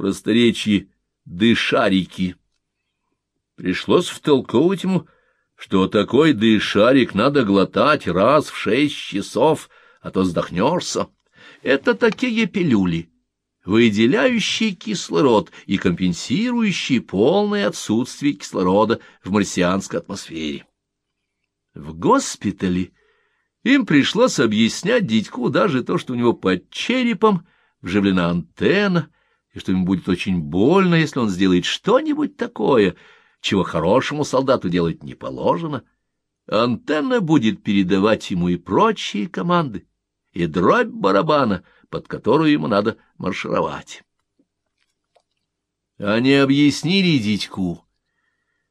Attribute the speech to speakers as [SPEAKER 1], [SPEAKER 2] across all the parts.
[SPEAKER 1] просторечии «дышарики». Пришлось втолковывать ему, что такой дышарик надо глотать раз в шесть часов, а то сдохнешься. Это такие пилюли, выделяющие кислород и компенсирующие полное отсутствие кислорода в марсианской атмосфере. В госпитале им пришлось объяснять дядьку даже то, что у него под черепом вживлена антенна, и что ему будет очень больно, если он сделает что-нибудь такое, чего хорошему солдату делать не положено. Антенна будет передавать ему и прочие команды, и дробь барабана, под которую ему надо маршировать. Они объяснили дядьку,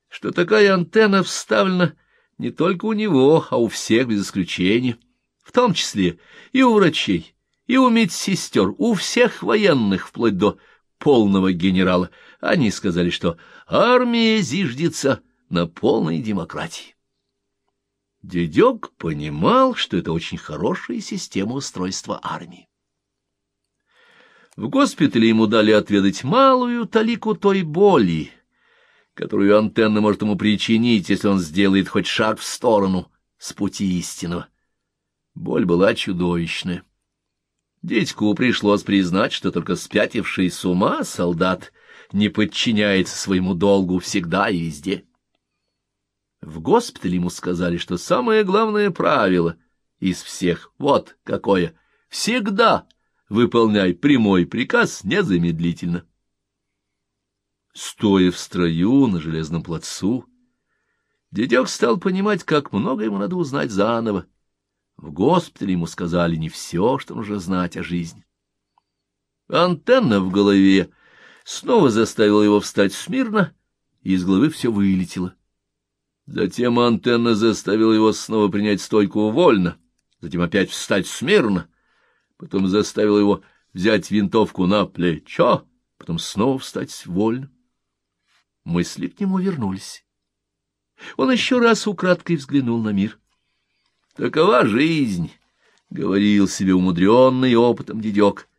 [SPEAKER 1] что такая антенна вставлена не только у него, а у всех без исключения, в том числе и у врачей, и у медсестер, у всех военных, вплоть до полного генерала. Они сказали, что армия зиждется на полной демократии. Дедек понимал, что это очень хорошая система устройства армии. В госпитале ему дали отведать малую талику той боли, которую антенна может ему причинить, если он сделает хоть шаг в сторону с пути истинного. Боль была чудовищная. Дядьку пришлось признать, что только спятивший с ума солдат не подчиняется своему долгу всегда и везде. В госпитале ему сказали, что самое главное правило из всех вот какое — всегда выполняй прямой приказ незамедлительно. Стоя в строю на железном плацу, дедек стал понимать, как много ему надо узнать заново. В госпитале ему сказали не все, что нужно знать о жизни. Антенна в голове снова заставила его встать смирно, и из головы все вылетело. Затем антенна заставила его снова принять стойку вольно, затем опять встать смирно, потом заставила его взять винтовку на плечо, потом снова встать вольно. Мысли к нему вернулись. Он еще раз украдкой взглянул на мир. Такова жизнь, — говорил себе умудренный опытом дедек.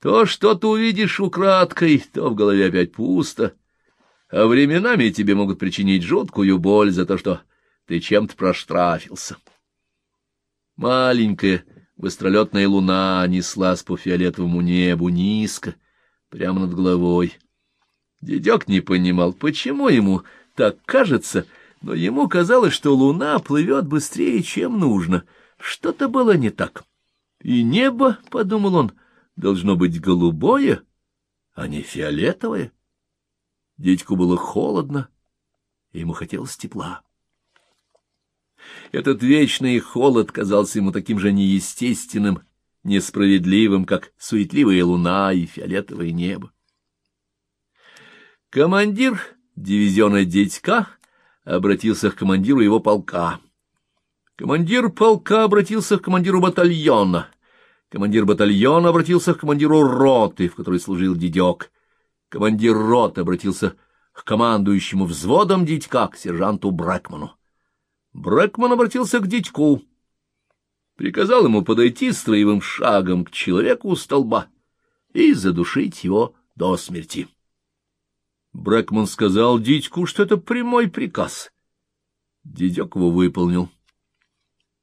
[SPEAKER 1] То, что ты увидишь украдкой, то в голове опять пусто, а временами тебе могут причинить жуткую боль за то, что ты чем-то проштрафился. Маленькая быстролетная луна неслась по фиолетовому небу низко, прямо над головой. Дедек не понимал, почему ему так кажется, — но ему казалось, что луна плывет быстрее, чем нужно. Что-то было не так. И небо, — подумал он, — должно быть голубое, а не фиолетовое. Дядьку было холодно, и ему хотелось тепла. Этот вечный холод казался ему таким же неестественным, несправедливым, как суетливая луна и фиолетовое небо. Командир дивизиона «Дядька» обратился к командиру его полка. Командир полка обратился к командиру батальона. Командир батальона обратился к командиру роты, в которой служил дедек. Командир роты обратился к командующему взводом дядька, к сержанту Брэкману. Брэкман обратился к дядьку. Приказал ему подойти строевым шагом к человеку у столба и задушить его до смерти. Брэкман сказал дядьку, что это прямой приказ. Дядек его выполнил.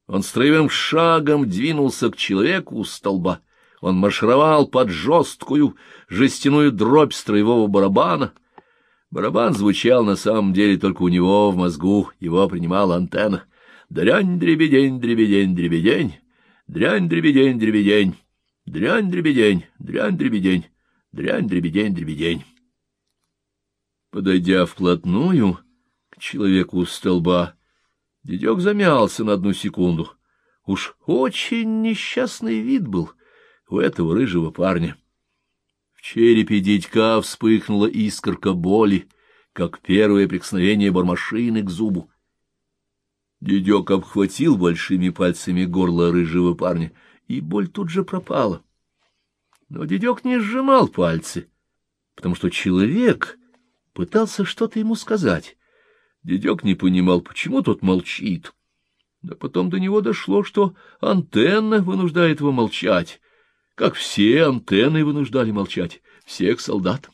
[SPEAKER 1] Он строевым шагом двинулся к человеку у столба. Он маршировал под жесткую жестяную дробь строевого барабана. Барабан звучал на самом деле только у него в мозгу, его принимала антенна. Дрянь-дребедень, дребедень, дребедень, дрянь-дребедень, дребедень, дрянь-дребедень, дрянь-дребедень, дрянь-дребедень, дребедень. Подойдя вплотную к человеку у столба, дедек замялся на одну секунду. Уж очень несчастный вид был у этого рыжего парня. В черепе дедька вспыхнула искорка боли, как первое прикосновение бармашины к зубу. Дедек обхватил большими пальцами горло рыжего парня, и боль тут же пропала. Но дедек не сжимал пальцы, потому что человек пытался что-то ему сказать. Дедек не понимал, почему тот молчит. Да потом до него дошло, что антенна вынуждает его молчать, как все антенны вынуждали молчать. всех солдат.